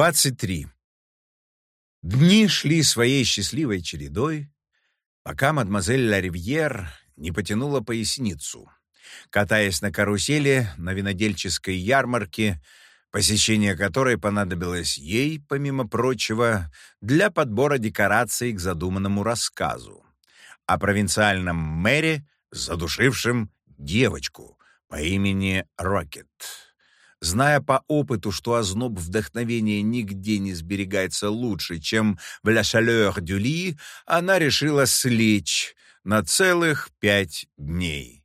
23. Дни шли своей счастливой чередой, пока мадемуазель Ларивьер не потянула поясницу, катаясь на карусели на винодельческой ярмарке, посещение которой понадобилось ей, помимо прочего, для подбора декораций к задуманному рассказу о провинциальном мэре, задушившем девочку по имени Рокет. Зная по опыту, что озноб вдохновения нигде не сберегается лучше, чем в «La chaleur du lit», она решила слечь на целых пять дней.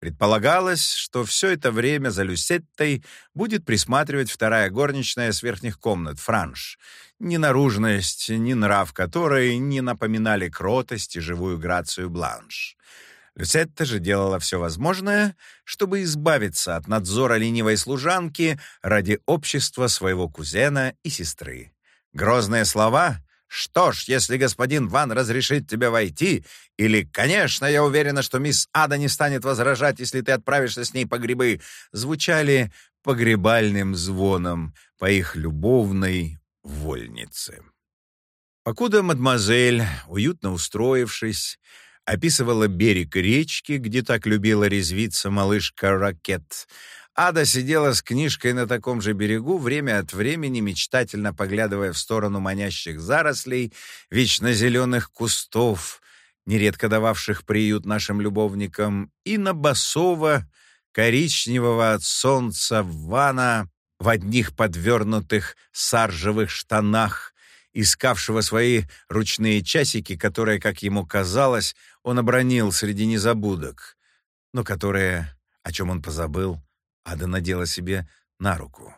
Предполагалось, что все это время за Люсеттой будет присматривать вторая горничная с верхних комнат, Франш, ни наружность, ни нрав которой не напоминали кротость и живую грацию Бланш. Люсетта же делала все возможное, чтобы избавиться от надзора ленивой служанки ради общества своего кузена и сестры. Грозные слова «Что ж, если господин Ван разрешит тебе войти?» или «Конечно, я уверена, что мисс Ада не станет возражать, если ты отправишься с ней по грибы», звучали погребальным звоном по их любовной вольнице. Покуда мадемуазель, уютно устроившись, описывала берег речки, где так любила резвиться малышка Ракет. Ада сидела с книжкой на таком же берегу, время от времени мечтательно поглядывая в сторону манящих зарослей, вечно зеленых кустов, нередко дававших приют нашим любовникам, и на басово, коричневого от солнца вана в одних подвернутых саржевых штанах, искавшего свои ручные часики, которые, как ему казалось, он обронил среди незабудок, но которые, о чем он позабыл, Ада надела себе на руку.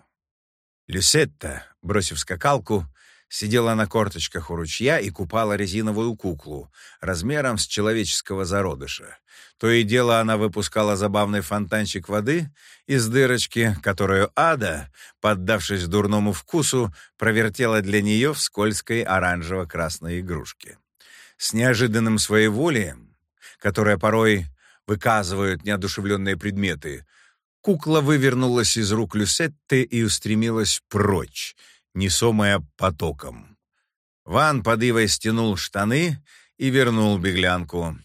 Люсетта, бросив скакалку, сидела на корточках у ручья и купала резиновую куклу размером с человеческого зародыша. То и дело она выпускала забавный фонтанчик воды из дырочки, которую Ада, поддавшись дурному вкусу, провертела для нее в скользкой оранжево-красной игрушке. С неожиданным своеволием, которое порой выказывают неодушевленные предметы, кукла вывернулась из рук Люсетты и устремилась прочь, несомая потоком. Ван под ивой стянул штаны и вернул беглянку.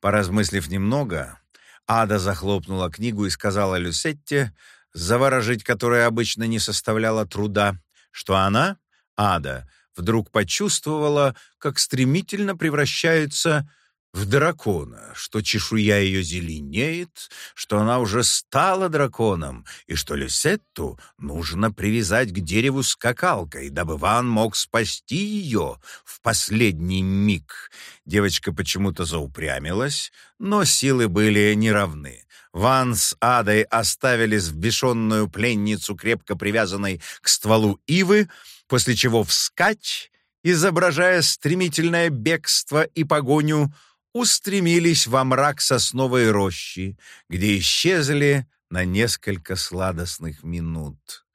Поразмыслив немного, Ада захлопнула книгу и сказала Люсетте, заворожить которой обычно не составляло труда, что она, Ада, вдруг почувствовала, как стремительно превращается в дракона, что чешуя ее зеленеет, что она уже стала драконом, и что Люсетту нужно привязать к дереву скакалкой, дабы Ван мог спасти ее в последний миг. Девочка почему-то заупрямилась, но силы были неравны. Ван с Адой оставили взбешенную пленницу, крепко привязанной к стволу ивы, после чего вскать, изображая стремительное бегство и погоню, устремились во мрак сосновой рощи, где исчезли на несколько сладостных минут.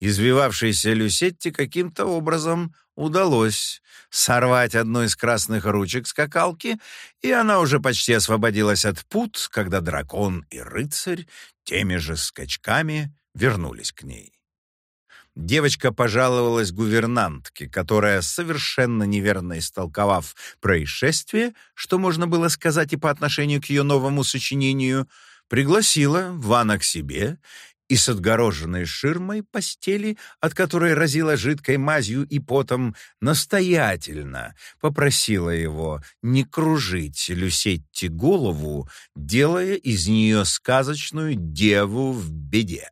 Извивавшейся Люсетте каким-то образом удалось сорвать одну из красных ручек скакалки, и она уже почти освободилась от пут, когда дракон и рыцарь теми же скачками вернулись к ней. Девочка пожаловалась гувернантке, которая, совершенно неверно истолковав происшествие, что можно было сказать и по отношению к ее новому сочинению, пригласила Вана к себе и с отгороженной ширмой постели, от которой разила жидкой мазью и потом, настоятельно попросила его не кружить Люсетти голову, делая из нее сказочную деву в беде.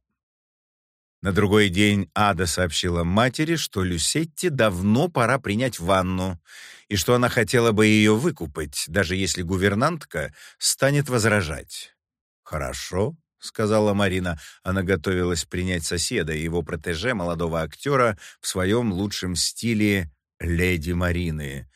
На другой день Ада сообщила матери, что Люсетти давно пора принять ванну, и что она хотела бы ее выкупать, даже если гувернантка станет возражать. «Хорошо», — сказала Марина. Она готовилась принять соседа и его протеже, молодого актера, в своем лучшем стиле «Леди Марины»,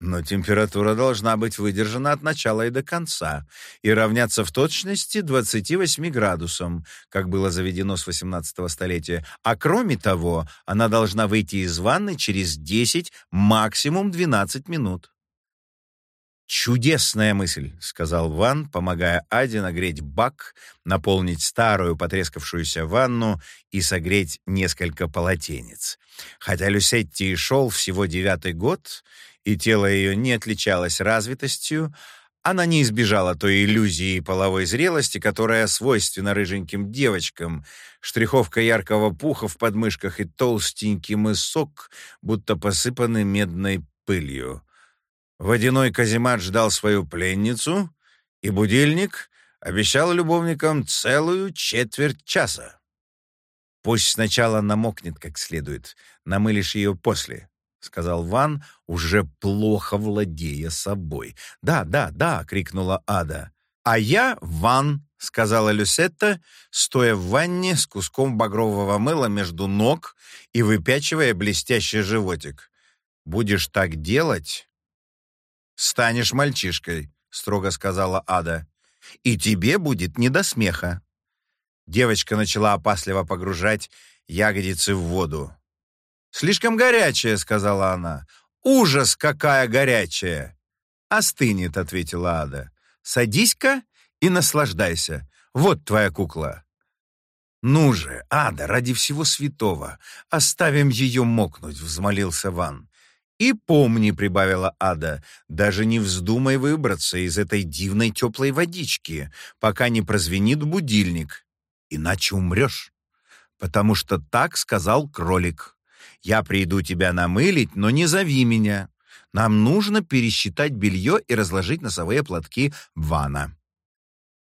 но температура должна быть выдержана от начала и до конца и равняться в точности 28 градусам, как было заведено с 18 столетия. А кроме того, она должна выйти из ванны через 10, максимум 12 минут. «Чудесная мысль», — сказал Ван, помогая Аде нагреть бак, наполнить старую потрескавшуюся ванну и согреть несколько полотенец. Хотя Люсетти шел всего девятый год, и тело ее не отличалось развитостью, она не избежала той иллюзии половой зрелости, которая свойственна рыженьким девочкам. Штриховка яркого пуха в подмышках и толстенький мысок, будто посыпаны медной пылью. Водяной каземат ждал свою пленницу, и будильник обещал любовникам целую четверть часа. «Пусть сначала намокнет как следует, намылишь ее после», — сказал Ван, уже плохо владея собой. «Да, да, да!» — крикнула Ада. «А я Ван», — сказала Люсетта, стоя в ванне с куском багрового мыла между ног и выпячивая блестящий животик. «Будешь так делать, «Станешь мальчишкой», — строго сказала Ада. «И тебе будет не до смеха». Девочка начала опасливо погружать ягодицы в воду. «Слишком горячая», — сказала она. «Ужас, какая горячая!» «Остынет», — ответила Ада. «Садись-ка и наслаждайся. Вот твоя кукла». «Ну же, Ада, ради всего святого, оставим ее мокнуть», — взмолился Ван. «И помни», — прибавила Ада, — «даже не вздумай выбраться из этой дивной теплой водички, пока не прозвенит будильник, иначе умрешь, потому что так сказал кролик. Я приду тебя намылить, но не зови меня. Нам нужно пересчитать белье и разложить носовые платки в ванна».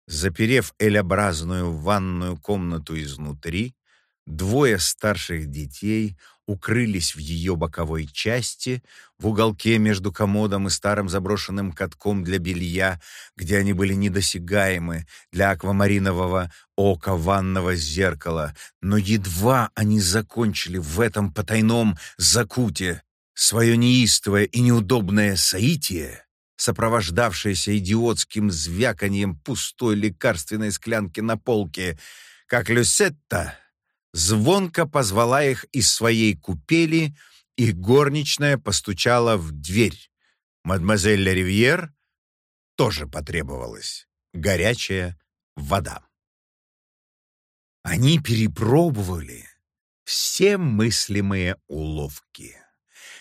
Заперев элеобразную ванную комнату изнутри, двое старших детей — укрылись в ее боковой части, в уголке между комодом и старым заброшенным катком для белья, где они были недосягаемы для аквамаринового ока ванного зеркала. Но едва они закончили в этом потайном закуте свое неистовое и неудобное соитие, сопровождавшееся идиотским звяканьем пустой лекарственной склянки на полке, как Люсетта звонко позвала их из своей купели, и горничная постучала в дверь. Мадемуазель Ривьер тоже потребовалась горячая вода. Они перепробовали все мыслимые уловки.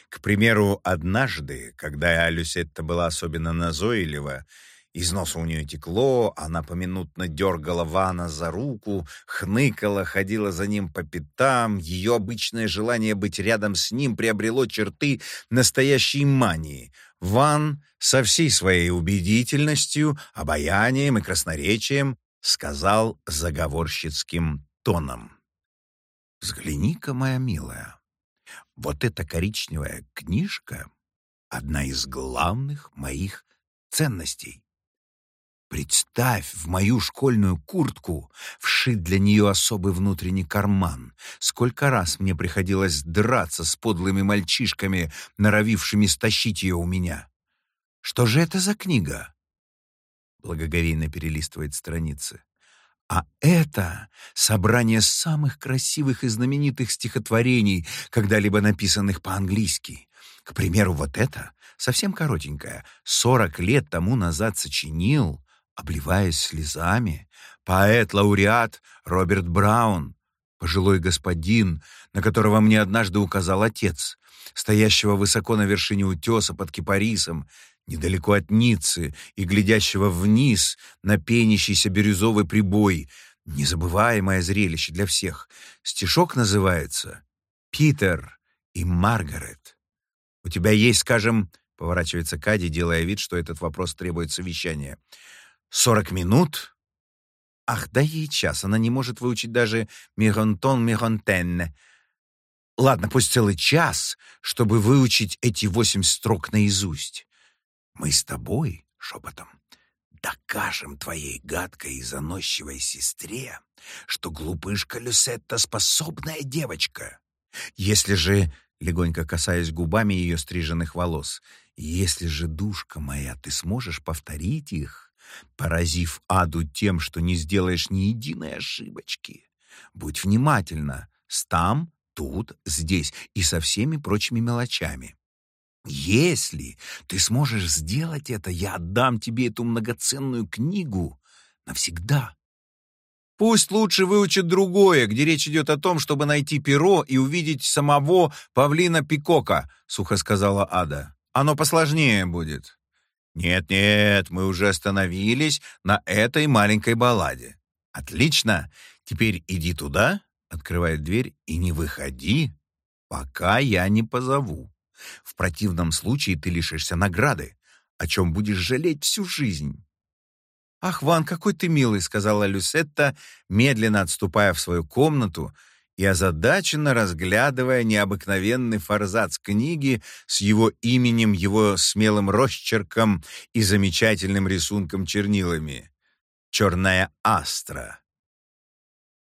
К примеру, однажды, когда Люсетта была особенно назойлива, из носа у нее текло, она поминутно дергала Вана за руку, хныкала, ходила за ним по пятам. Ее обычное желание быть рядом с ним приобрело черты настоящей мании. Ван со всей своей убедительностью, обаянием и красноречием сказал заговорщицким тоном. «Взгляни-ка, моя милая, вот эта коричневая книжка — одна из главных моих ценностей. Представь, в мою школьную куртку вшит для нее особый внутренний карман. Сколько раз мне приходилось драться с подлыми мальчишками, норовившими стащить ее у меня. Что же это за книга? Благоговейно перелистывает страницы. А это собрание самых красивых и знаменитых стихотворений, когда-либо написанных по-английски. К примеру, вот это, совсем коротенькое, сорок лет тому назад сочинил обливаясь слезами, поэт-лауреат Роберт Браун, пожилой господин, на которого мне однажды указал отец, стоящего высоко на вершине утеса под кипарисом, недалеко от Ниццы и глядящего вниз на пенящийся бирюзовый прибой. Незабываемое зрелище для всех. Стишок называется «Питер и Маргарет». У тебя есть, скажем, поворачивается Кади, делая вид, что этот вопрос требует совещания. Сорок минут? Ах, да ей час, она не может выучить даже «миронтон миронтенне». Ладно, пусть целый час, чтобы выучить эти восемь строк наизусть. Мы с тобой, шепотом, докажем твоей гадкой и заносчивой сестре, что глупышка Люсетта способная девочка. Если же, легонько касаясь губами ее стриженных волос, если же, душка моя, ты сможешь повторить их, поразив аду тем, что не сделаешь ни единой ошибочки. Будь внимательна с там, тут, здесь и со всеми прочими мелочами. Если ты сможешь сделать это, я отдам тебе эту многоценную книгу навсегда. Пусть лучше выучит другое, где речь идет о том, чтобы найти перо и увидеть самого павлина Пикока, сухо сказала Ада. Оно посложнее будет. Нет-нет, мы уже остановились на этой маленькой балладе. Отлично. Теперь иди туда, открывает дверь и не выходи, пока я не позову. В противном случае ты лишишься награды, о чем будешь жалеть всю жизнь. «Ах, Ван, какой ты милый!» — сказала Люсетта, медленно отступая в свою комнату и озадаченно разглядывая необыкновенный форзац книги с его именем, его смелым росчерком и замечательным рисунком чернилами. «Черная астра».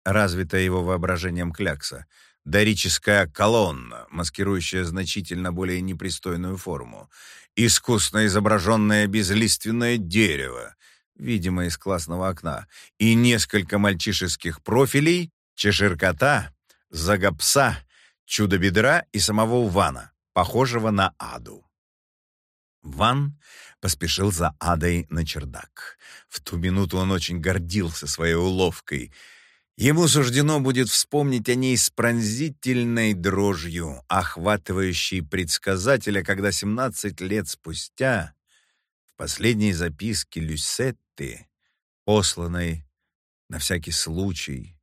Развитая его воображением клякса — дорическая колонна, маскирующая значительно более непристойную форму, искусно изображенное безлиственное дерево, видимо, из классного окна, и несколько мальчишеских профилей, чеширкота, загопса, чудо-бедра и самого Вана, похожего на Аду. Ван поспешил за Адой на чердак. В ту минуту он очень гордился своей уловкой — Ему суждено будет вспомнить о ней с пронзительной дрожью, охватывающей предсказателя, когда 17 лет спустя в последней записке Люсетты, посланной на всякий случай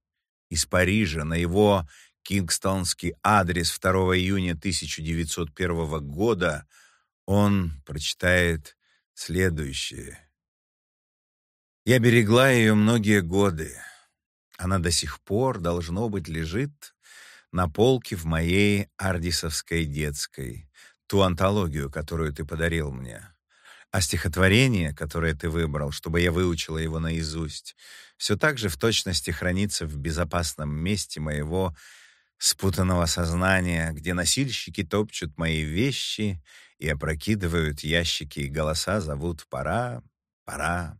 из Парижа на его кингстонский адрес 2 июня 1901 года, он прочитает следующее. «Я берегла ее многие годы». Она до сих пор, должно быть, лежит на полке в моей ардисовской детской, ту антологию, которую ты подарил мне. А стихотворение, которое ты выбрал, чтобы я выучила его наизусть, все так же в точности хранится в безопасном месте моего спутанного сознания, где носильщики топчут мои вещи и опрокидывают ящики, и голоса зовут «Пора, пора».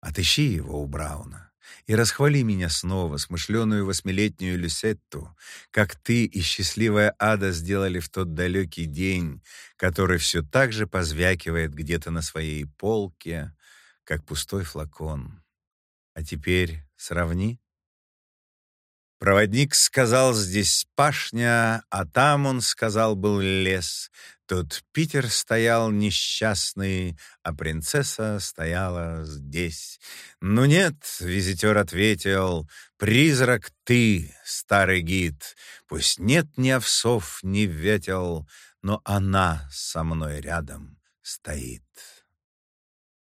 Отыщи его у Брауна и расхвали меня снова, смышленую восьмилетнюю Люсетту, как ты и счастливая Ада сделали в тот далекий день, который все так же позвякивает где-то на своей полке, как пустой флакон. А теперь сравни. Проводник сказал, здесь пашня, а там, он сказал, был лес. Тут Питер стоял несчастный, а принцесса стояла здесь. «Ну нет», — визитер ответил, — «призрак ты, старый гид. Пусть нет ни овсов, ни ветел, но она со мной рядом стоит».